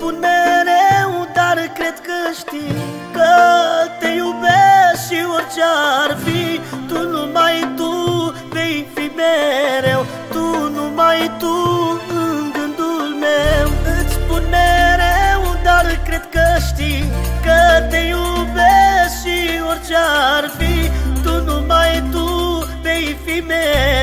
spun mereu, dar cred că știi Că te iubesc și orice ar fi. Tu numai tu vei fi mereu Tu numai tu în gândul meu. Îți spun mereu, dar cred că știi Că te iubesc și orice ar fi. Tu numai tu vei fi mereu.